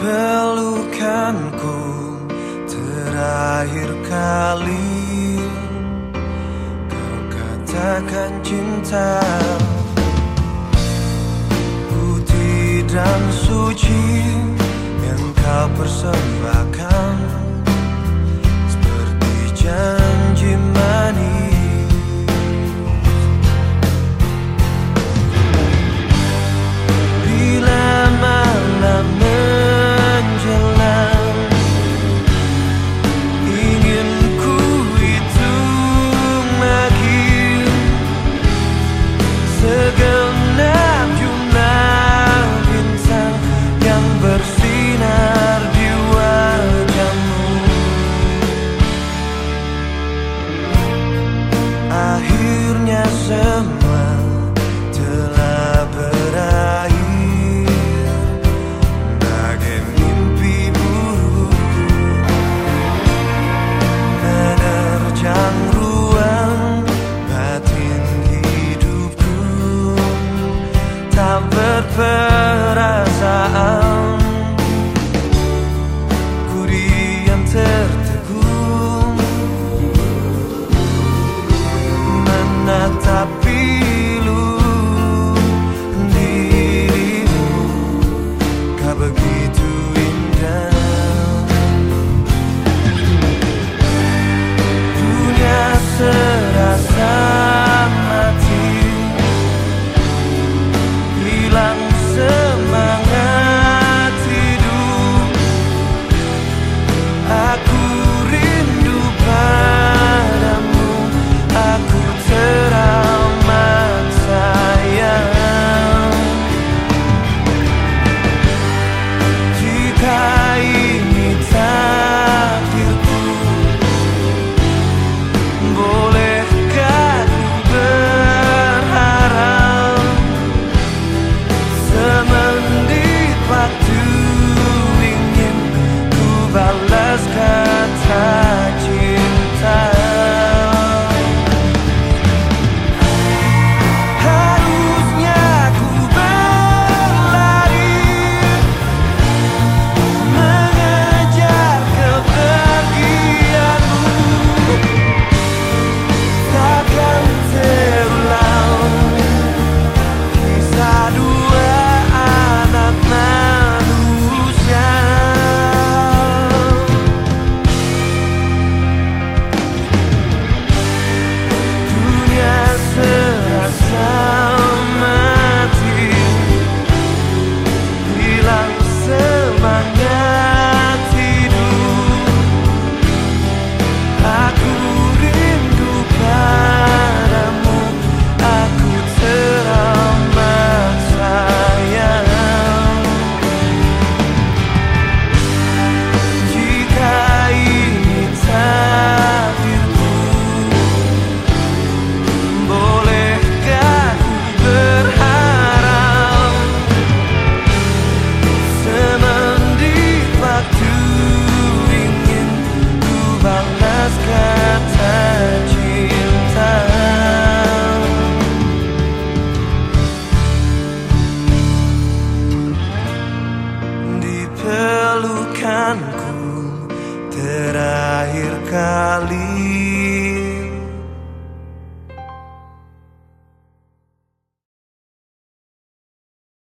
pelukanku terakhir kali. Kau katakan cinta Putih dan suci yang kau persembahkan choras Kali.